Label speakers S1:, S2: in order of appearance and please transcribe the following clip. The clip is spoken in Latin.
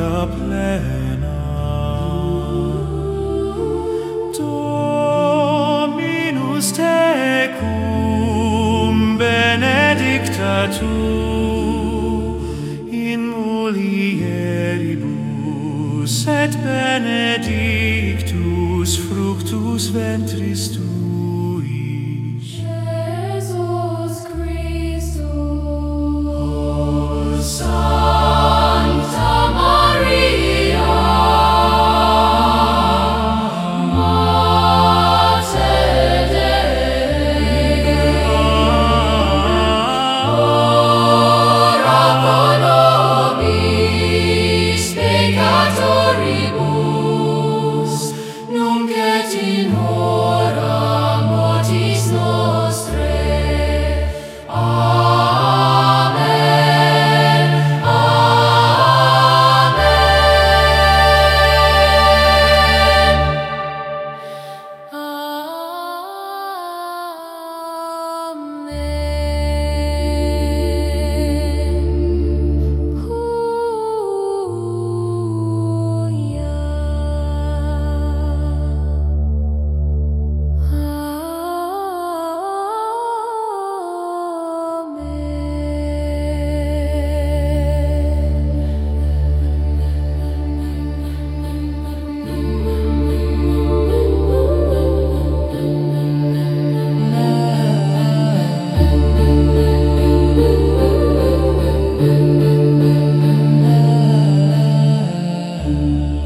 S1: gloria plena. Dominus tecum benedicta tu in mulieribus et benedictus fructus ventris tuus love.